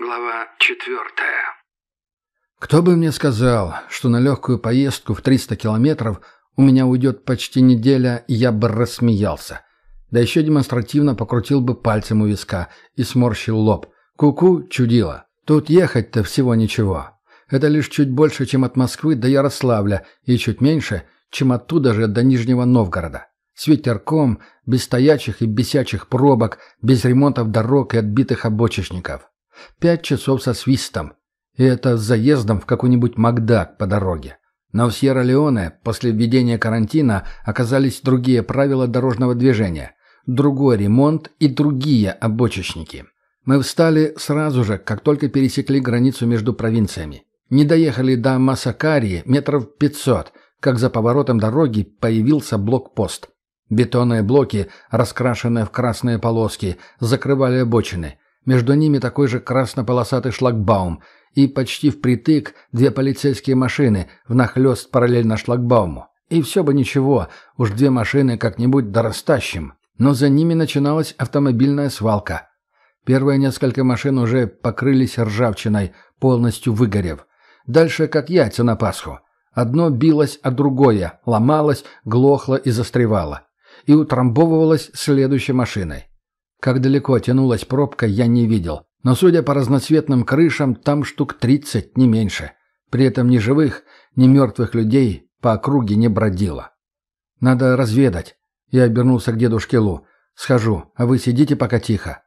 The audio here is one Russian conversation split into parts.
Глава четвертая. Кто бы мне сказал, что на легкую поездку в 300 километров у меня уйдет почти неделя, я бы рассмеялся. Да еще демонстративно покрутил бы пальцем у виска и сморщил лоб. Ку-ку, чудило. Тут ехать-то всего ничего. Это лишь чуть больше, чем от Москвы до Ярославля, и чуть меньше, чем оттуда же до Нижнего Новгорода. С ветерком, без стоячих и бесячих пробок, без ремонтов дорог и отбитых обочечников. Пять часов со свистом. И это с заездом в какой-нибудь Макдак по дороге. Но в Сьерра-Леоне после введения карантина оказались другие правила дорожного движения, другой ремонт и другие обочечники. Мы встали сразу же, как только пересекли границу между провинциями. Не доехали до Масакарии метров пятьсот, как за поворотом дороги появился блокпост. Бетонные блоки, раскрашенные в красные полоски, закрывали обочины – между ними такой же краснополосатый шлагбаум и почти впритык две полицейские машины, внахлёст параллельно шлагбауму. И все бы ничего, уж две машины как-нибудь дорастащим. Но за ними начиналась автомобильная свалка. Первые несколько машин уже покрылись ржавчиной, полностью выгорев. Дальше как яйца на Пасху. Одно билось, а другое ломалось, глохло и застревало. И утрамбовывалось следующей машиной. Как далеко тянулась пробка, я не видел. Но, судя по разноцветным крышам, там штук тридцать, не меньше. При этом ни живых, ни мертвых людей по округе не бродило. «Надо разведать». Я обернулся к дедушке Лу. «Схожу, а вы сидите пока тихо».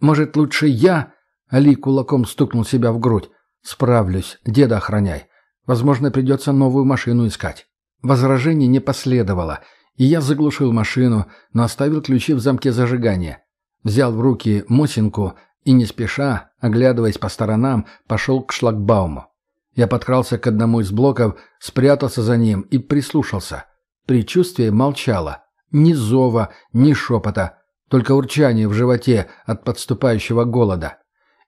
«Может, лучше я?» Али кулаком стукнул себя в грудь. «Справлюсь. Деда охраняй. Возможно, придется новую машину искать». Возражений не последовало, и я заглушил машину, но оставил ключи в замке зажигания взял в руки Мосинку и, не спеша, оглядываясь по сторонам, пошел к шлагбауму. Я подкрался к одному из блоков, спрятался за ним и прислушался. Предчувствие молчало. Ни зова, ни шепота, только урчание в животе от подступающего голода.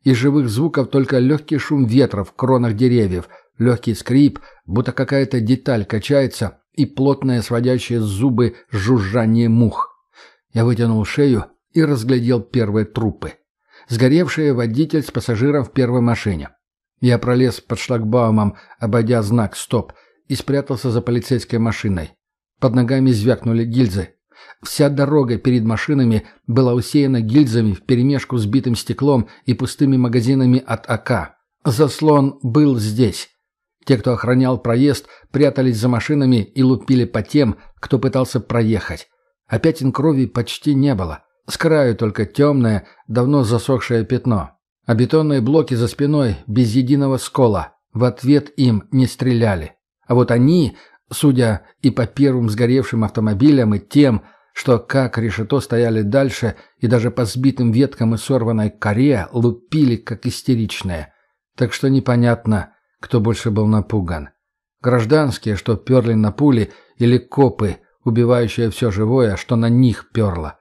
Из живых звуков только легкий шум ветра в кронах деревьев, легкий скрип, будто какая-то деталь качается, и плотное сводящее зубы жужжание мух. Я вытянул шею и разглядел первые трупы. Сгоревший водитель с пассажиром в первой машине. Я пролез под шлагбаумом, обойдя знак «Стоп», и спрятался за полицейской машиной. Под ногами звякнули гильзы. Вся дорога перед машинами была усеяна гильзами вперемешку с битым стеклом и пустыми магазинами от АК. Заслон был здесь. Те, кто охранял проезд, прятались за машинами и лупили по тем, кто пытался проехать. А пятен крови почти не было. С краю только темное, давно засохшее пятно. А бетонные блоки за спиной без единого скола. В ответ им не стреляли. А вот они, судя и по первым сгоревшим автомобилям, и тем, что как решето стояли дальше, и даже по сбитым веткам и сорванной коре лупили, как истеричные. Так что непонятно, кто больше был напуган. Гражданские, что перли на пули, или копы, убивающие все живое, что на них перло.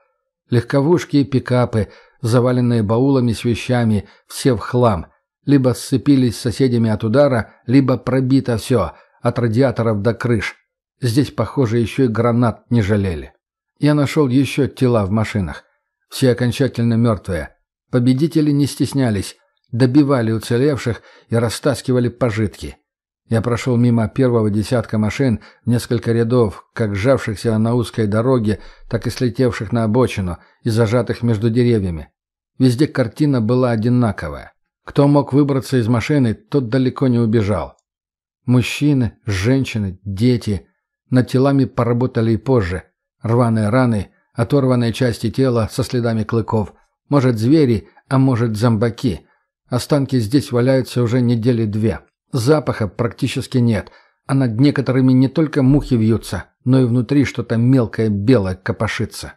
Легковушки и пикапы, заваленные баулами с вещами, все в хлам. Либо сцепились с соседями от удара, либо пробито все, от радиаторов до крыш. Здесь, похоже, еще и гранат не жалели. Я нашел еще тела в машинах. Все окончательно мертвые. Победители не стеснялись, добивали уцелевших и растаскивали пожитки. Я прошел мимо первого десятка машин, несколько рядов, как сжавшихся на узкой дороге, так и слетевших на обочину и зажатых между деревьями. Везде картина была одинаковая. Кто мог выбраться из машины, тот далеко не убежал. Мужчины, женщины, дети. Над телами поработали и позже. Рваные раны, оторванные части тела со следами клыков. Может, звери, а может, зомбаки. Останки здесь валяются уже недели две. Запаха практически нет, а над некоторыми не только мухи вьются, но и внутри что-то мелкое белое копошится.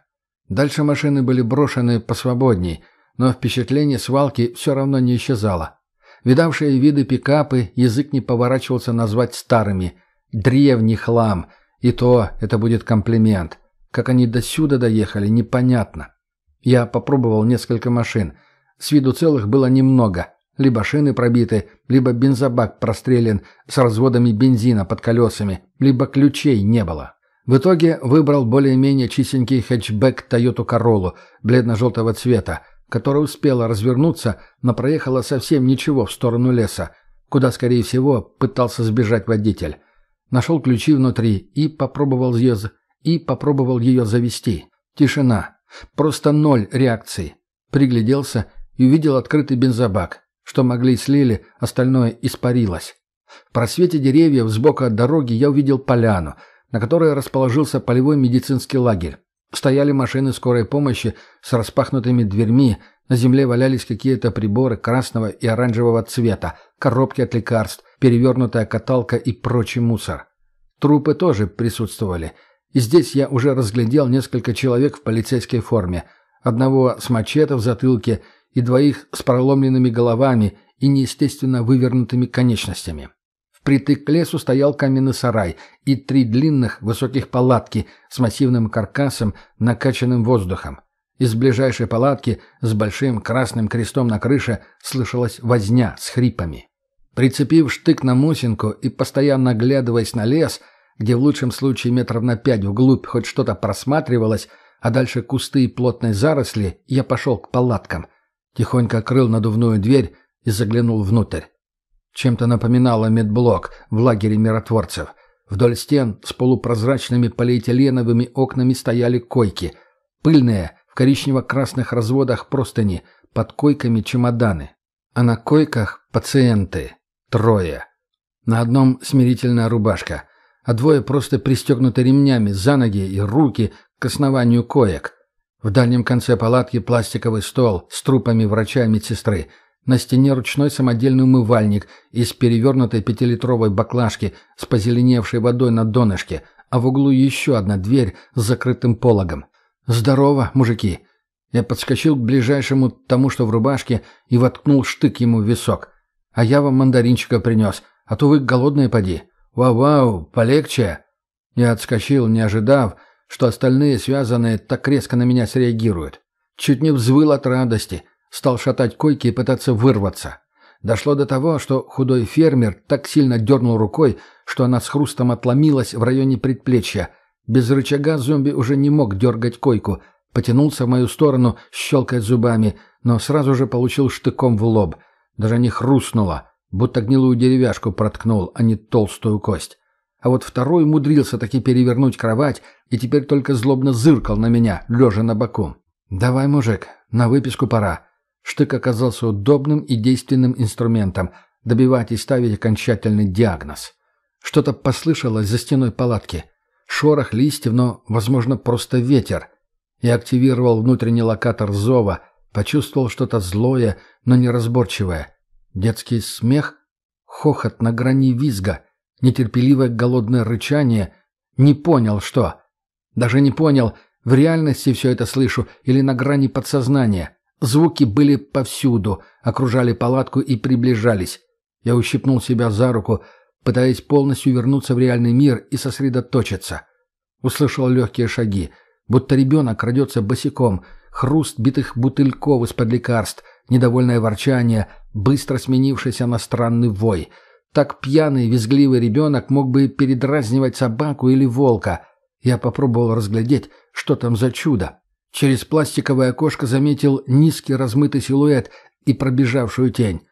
Дальше машины были брошены посвободней, но впечатление свалки все равно не исчезало. Видавшие виды пикапы язык не поворачивался назвать старыми. Древний хлам. И то это будет комплимент. Как они до сюда доехали, непонятно. Я попробовал несколько машин. С виду целых было немного. Либо шины пробиты, либо бензобак прострелен с разводами бензина под колесами, либо ключей не было. В итоге выбрал более-менее чистенький хэтчбэк Toyota Corolla бледно-желтого цвета, которая успела развернуться, но проехала совсем ничего в сторону леса, куда, скорее всего, пытался сбежать водитель. Нашел ключи внутри и попробовал ее, и попробовал ее завести. Тишина. Просто ноль реакции. Пригляделся и увидел открытый бензобак. Что могли слили, остальное испарилось. В просвете деревьев сбоку от дороги я увидел поляну, на которой расположился полевой медицинский лагерь. Стояли машины скорой помощи с распахнутыми дверьми, на земле валялись какие-то приборы красного и оранжевого цвета, коробки от лекарств, перевернутая каталка и прочий мусор. Трупы тоже присутствовали. И здесь я уже разглядел несколько человек в полицейской форме. Одного с мачете в затылке и двоих с проломленными головами и неестественно вывернутыми конечностями. Впритык к лесу стоял каменный сарай и три длинных высоких палатки с массивным каркасом, накачанным воздухом. Из ближайшей палатки с большим красным крестом на крыше слышалась возня с хрипами. Прицепив штык на мусинку и постоянно оглядываясь на лес, где в лучшем случае метров на пять вглубь хоть что-то просматривалось, а дальше кусты и плотные заросли, я пошел к палаткам. Тихонько открыл надувную дверь и заглянул внутрь. Чем-то напоминало медблок в лагере миротворцев. Вдоль стен с полупрозрачными полиэтиленовыми окнами стояли койки. Пыльные, в коричнево-красных разводах простыни, под койками чемоданы. А на койках пациенты. Трое. На одном смирительная рубашка, а двое просто пристегнуты ремнями за ноги и руки к основанию коек. В дальнем конце палатки пластиковый стол с трупами врача и медсестры – на стене ручной самодельный умывальник из перевернутой пятилитровой баклажки с позеленевшей водой на донышке, а в углу еще одна дверь с закрытым пологом. «Здорово, мужики!» Я подскочил к ближайшему тому, что в рубашке, и воткнул штык ему в висок. «А я вам мандаринчика принес, а то вы голодные поди. Вау-вау, полегче!» Я отскочил, не ожидав, что остальные связанные так резко на меня среагируют. Чуть не взвыл от радости — Стал шатать койки и пытаться вырваться. Дошло до того, что худой фермер так сильно дернул рукой, что она с хрустом отломилась в районе предплечья. Без рычага зомби уже не мог дергать койку. Потянулся в мою сторону, щелкая зубами, но сразу же получил штыком в лоб. Даже не хрустнуло, будто гнилую деревяшку проткнул, а не толстую кость. А вот второй умудрился таки перевернуть кровать и теперь только злобно зыркал на меня, лежа на боку. «Давай, мужик, на выписку пора. Штык оказался удобным и действенным инструментом добивать и ставить окончательный диагноз. Что-то послышалось за стеной палатки. Шорох листьев, но, возможно, просто ветер. Я активировал внутренний локатор зова, почувствовал что-то злое, но неразборчивое. Детский смех, хохот на грани визга, нетерпеливое голодное рычание. Не понял, что. Даже не понял, в реальности все это слышу или на грани подсознания. Звуки были повсюду, окружали палатку и приближались. Я ущипнул себя за руку, пытаясь полностью вернуться в реальный мир и сосредоточиться. Услышал легкие шаги, будто ребенок крадется босиком, хруст битых бутыльков из-под лекарств, недовольное ворчание, быстро сменившийся на странный вой. Так пьяный, визгливый ребенок мог бы передразнивать собаку или волка. Я попробовал разглядеть, что там за чудо. Через пластиковое окошко заметил низкий размытый силуэт и пробежавшую тень.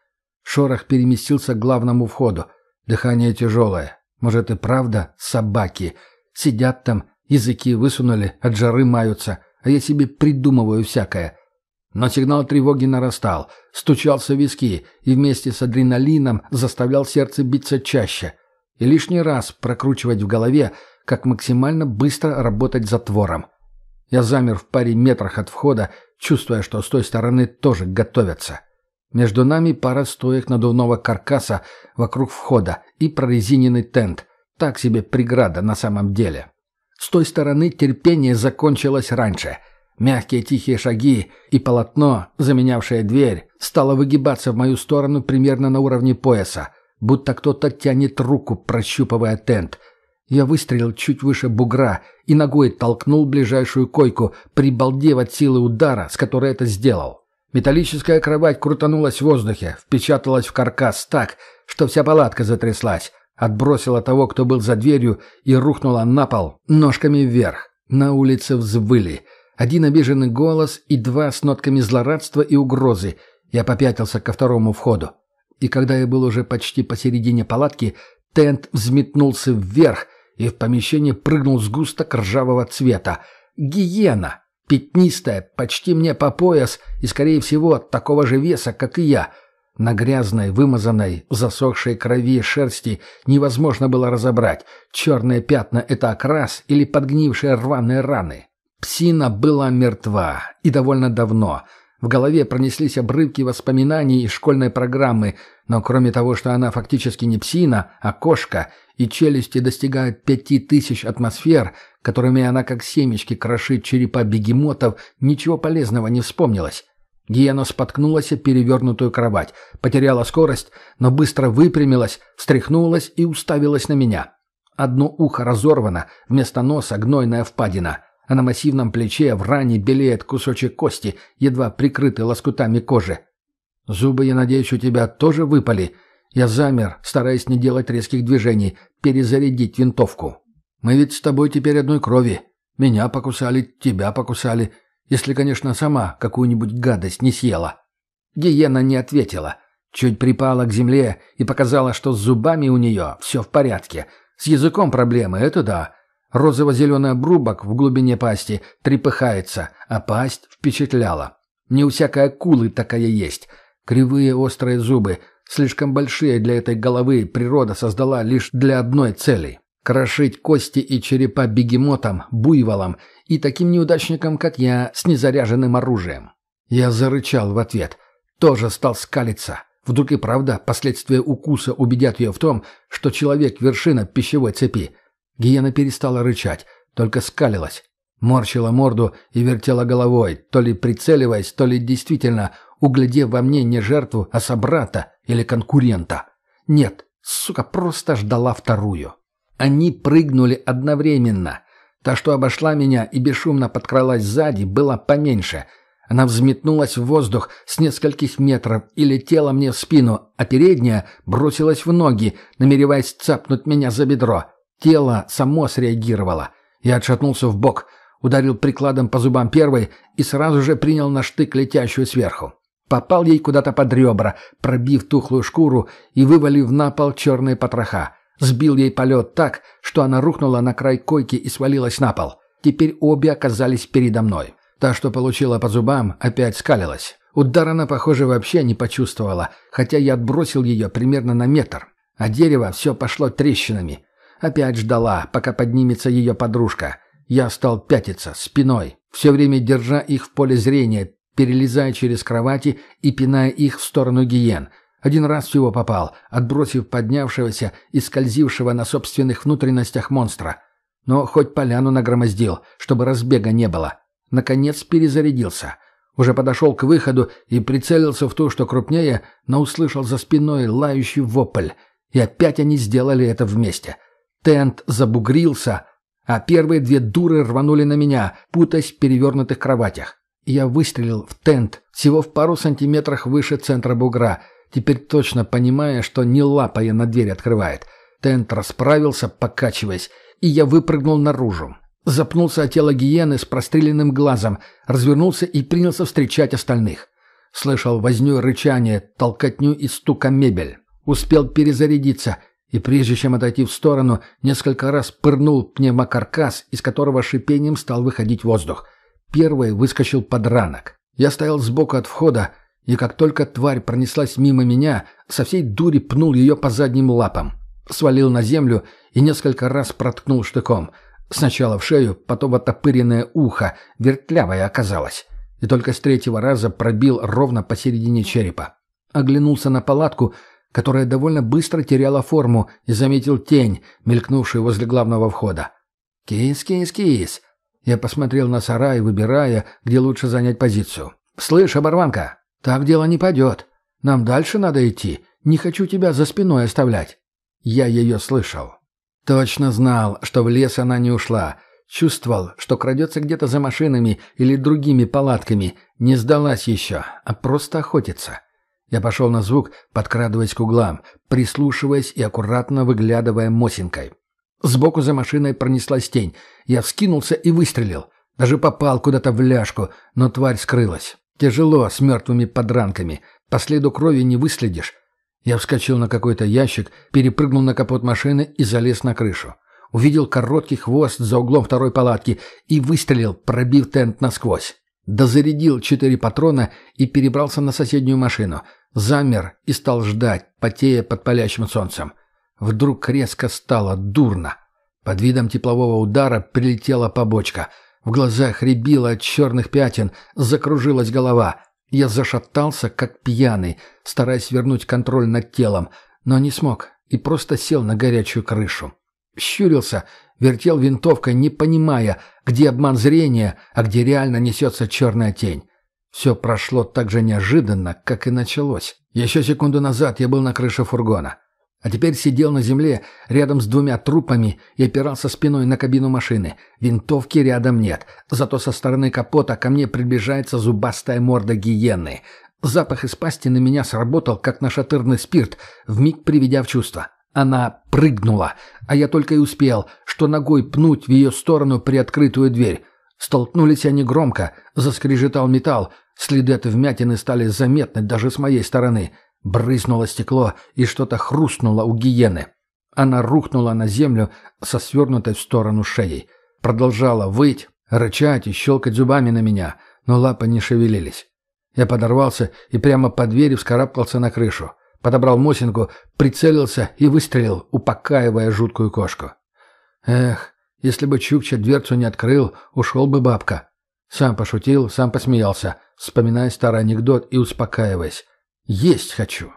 Шорох переместился к главному входу. Дыхание тяжелое. Может и правда собаки. Сидят там, языки высунули, от жары маются, а я себе придумываю всякое. Но сигнал тревоги нарастал, стучался в виски и вместе с адреналином заставлял сердце биться чаще. И лишний раз прокручивать в голове, как максимально быстро работать затвором. Я замер в паре метрах от входа, чувствуя, что с той стороны тоже готовятся. Между нами пара стоек надувного каркаса вокруг входа и прорезиненный тент. Так себе преграда на самом деле. С той стороны терпение закончилось раньше. Мягкие тихие шаги и полотно, заменявшее дверь, стало выгибаться в мою сторону примерно на уровне пояса, будто кто-то тянет руку, прощупывая тент — я выстрелил чуть выше бугра и ногой толкнул ближайшую койку, прибалдев от силы удара, с которой это сделал. Металлическая кровать крутанулась в воздухе, впечаталась в каркас так, что вся палатка затряслась, отбросила того, кто был за дверью, и рухнула на пол, ножками вверх. На улице взвыли. Один обиженный голос и два с нотками злорадства и угрозы. Я попятился ко второму входу. И когда я был уже почти посередине палатки, тент взметнулся вверх, и в помещение прыгнул сгусток ржавого цвета. Гиена! Пятнистая, почти мне по пояс и, скорее всего, такого же веса, как и я. На грязной, вымазанной, засохшей крови шерсти невозможно было разобрать, черные пятна — это окрас или подгнившие рваные раны. Псина была мертва, и довольно давно — в голове пронеслись обрывки воспоминаний из школьной программы, но кроме того, что она фактически не псина, а кошка, и челюсти достигают пяти тысяч атмосфер, которыми она как семечки крошит черепа бегемотов, ничего полезного не вспомнилось. Гиена споткнулась о перевернутую кровать, потеряла скорость, но быстро выпрямилась, встряхнулась и уставилась на меня. Одно ухо разорвано, вместо носа гнойная впадина а на массивном плече в ране белеет кусочек кости, едва прикрытый лоскутами кожи. «Зубы, я надеюсь, у тебя тоже выпали?» Я замер, стараясь не делать резких движений, перезарядить винтовку. «Мы ведь с тобой теперь одной крови. Меня покусали, тебя покусали, если, конечно, сама какую-нибудь гадость не съела». Гиена не ответила. Чуть припала к земле и показала, что с зубами у нее все в порядке. С языком проблемы, это да. Розово-зеленый обрубок в глубине пасти трепыхается, а пасть впечатляла. Не у всякой акулы такая есть. Кривые острые зубы, слишком большие для этой головы, природа создала лишь для одной цели — крошить кости и черепа бегемотам, буйволам и таким неудачникам, как я, с незаряженным оружием. Я зарычал в ответ. Тоже стал скалиться. Вдруг и правда последствия укуса убедят ее в том, что человек — вершина пищевой цепи — Гиена перестала рычать, только скалилась. Морщила морду и вертела головой, то ли прицеливаясь, то ли действительно углядев во мне не жертву, а собрата или конкурента. Нет, сука, просто ждала вторую. Они прыгнули одновременно. Та, что обошла меня и бесшумно подкралась сзади, была поменьше. Она взметнулась в воздух с нескольких метров и летела мне в спину, а передняя бросилась в ноги, намереваясь цапнуть меня за бедро. Тело само среагировало. Я отшатнулся в бок, ударил прикладом по зубам первой и сразу же принял на штык летящую сверху. Попал ей куда-то под ребра, пробив тухлую шкуру и вывалив на пол черные потроха. Сбил ей полет так, что она рухнула на край койки и свалилась на пол. Теперь обе оказались передо мной. Та, что получила по зубам, опять скалилась. Удар она, похоже, вообще не почувствовала, хотя я отбросил ее примерно на метр. А дерево все пошло трещинами. Опять ждала, пока поднимется ее подружка. Я стал пятиться, спиной, все время держа их в поле зрения, перелезая через кровати и пиная их в сторону гиен. Один раз всего попал, отбросив поднявшегося и скользившего на собственных внутренностях монстра. Но хоть поляну нагромоздил, чтобы разбега не было. Наконец перезарядился. Уже подошел к выходу и прицелился в ту, что крупнее, но услышал за спиной лающий вопль. И опять они сделали это вместе. Тент забугрился, а первые две дуры рванули на меня, путаясь в перевернутых кроватях. Я выстрелил в тент всего в пару сантиметрах выше центра бугра, теперь точно понимая, что не лапая на дверь открывает. Тент расправился, покачиваясь, и я выпрыгнул наружу. Запнулся от тела гиены с простреленным глазом, развернулся и принялся встречать остальных. Слышал возню рычание, толкотню и стука мебель. Успел перезарядиться — и прежде чем отойти в сторону, несколько раз пырнул пневмокаркас, из которого шипением стал выходить воздух. Первый выскочил подранок. Я стоял сбоку от входа, и как только тварь пронеслась мимо меня, со всей дури пнул ее по задним лапам. Свалил на землю и несколько раз проткнул штыком. Сначала в шею, потом в отопыренное ухо, вертлявое оказалось. И только с третьего раза пробил ровно посередине черепа. Оглянулся на палатку — которая довольно быстро теряла форму, и заметил тень, мелькнувшую возле главного входа. «Кис, кис, кис!» Я посмотрел на сарай, выбирая, где лучше занять позицию. «Слышь, оборванка, так дело не пойдет. Нам дальше надо идти. Не хочу тебя за спиной оставлять». Я ее слышал. Точно знал, что в лес она не ушла. Чувствовал, что крадется где-то за машинами или другими палатками. Не сдалась еще, а просто охотится. Я пошел на звук, подкрадываясь к углам, прислушиваясь и аккуратно выглядывая Мосинкой. Сбоку за машиной пронеслась тень. Я вскинулся и выстрелил. Даже попал куда-то в ляжку, но тварь скрылась. Тяжело, с мертвыми подранками. По следу крови не выследишь. Я вскочил на какой-то ящик, перепрыгнул на капот машины и залез на крышу. Увидел короткий хвост за углом второй палатки и выстрелил, пробив тент насквозь. Дозарядил четыре патрона и перебрался на соседнюю машину. Замер и стал ждать, потея под палящим солнцем. Вдруг резко стало дурно. Под видом теплового удара прилетела побочка. В глазах рябило от черных пятен, закружилась голова. Я зашатался, как пьяный, стараясь вернуть контроль над телом, но не смог и просто сел на горячую крышу. Щурился, вертел винтовкой, не понимая, где обман зрения, а где реально несется черная тень. Все прошло так же неожиданно, как и началось. Еще секунду назад я был на крыше фургона. А теперь сидел на земле рядом с двумя трупами и опирался спиной на кабину машины. Винтовки рядом нет. Зато со стороны капота ко мне приближается зубастая морда гиены. Запах из пасти на меня сработал, как нашатырный спирт, вмиг приведя в чувство. Она прыгнула, а я только и успел, что ногой пнуть в ее сторону приоткрытую дверь. Столкнулись они громко, заскрежетал металл, следы от вмятины стали заметны даже с моей стороны. Брызнуло стекло, и что-то хрустнуло у гиены. Она рухнула на землю со свернутой в сторону шеей. Продолжала выть, рычать и щелкать зубами на меня, но лапы не шевелились. Я подорвался и прямо по двери вскарабкался на крышу. Подобрал Мосинку, прицелился и выстрелил, упокаивая жуткую кошку. Эх, если бы Чукча дверцу не открыл, ушел бы бабка. Сам пошутил, сам посмеялся, вспоминая старый анекдот и успокаиваясь. Есть хочу.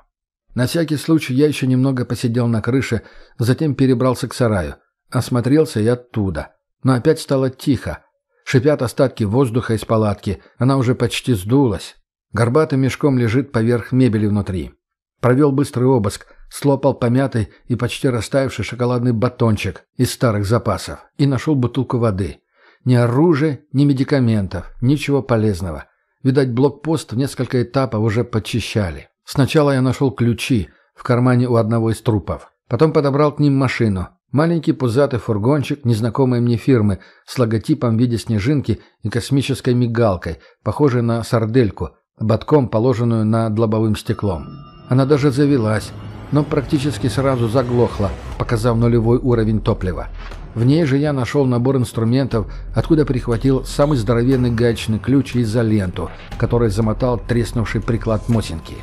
На всякий случай я еще немного посидел на крыше, затем перебрался к сараю. Осмотрелся и оттуда. Но опять стало тихо. Шипят остатки воздуха из палатки, она уже почти сдулась. Горбатым мешком лежит поверх мебели внутри. Провел быстрый обыск, слопал помятый и почти растаявший шоколадный батончик из старых запасов и нашел бутылку воды. Ни оружия, ни медикаментов, ничего полезного. Видать, блокпост в несколько этапов уже подчищали. Сначала я нашел ключи в кармане у одного из трупов. Потом подобрал к ним машину. Маленький пузатый фургончик незнакомой мне фирмы с логотипом в виде снежинки и космической мигалкой, похожей на сардельку, ободком, положенную над лобовым стеклом. Она даже завелась, но практически сразу заглохла, показав нулевой уровень топлива. В ней же я нашел набор инструментов, откуда прихватил самый здоровенный гаечный ключ и изоленту, который замотал треснувший приклад Мосинки.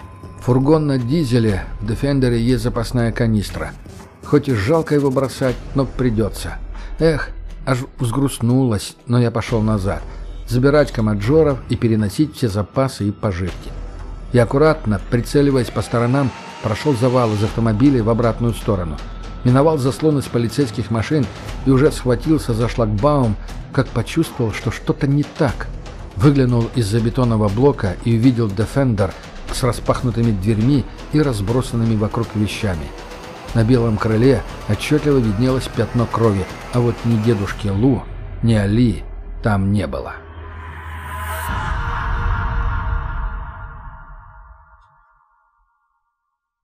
Фургон на дизеле, в Дефендере есть запасная канистра. Хоть и жалко его бросать, но придется. Эх, аж взгрустнулось, но я пошел назад. Забирать комаджоров и переносить все запасы и пожитки. И аккуратно, прицеливаясь по сторонам, прошел завал из автомобилей в обратную сторону. Миновал заслон из полицейских машин и уже схватился за шлагбаум, как почувствовал, что что-то не так. Выглянул из-за бетонного блока и увидел Defender с распахнутыми дверьми и разбросанными вокруг вещами. На белом крыле отчетливо виднелось пятно крови, а вот ни дедушки Лу, ни Али там не было.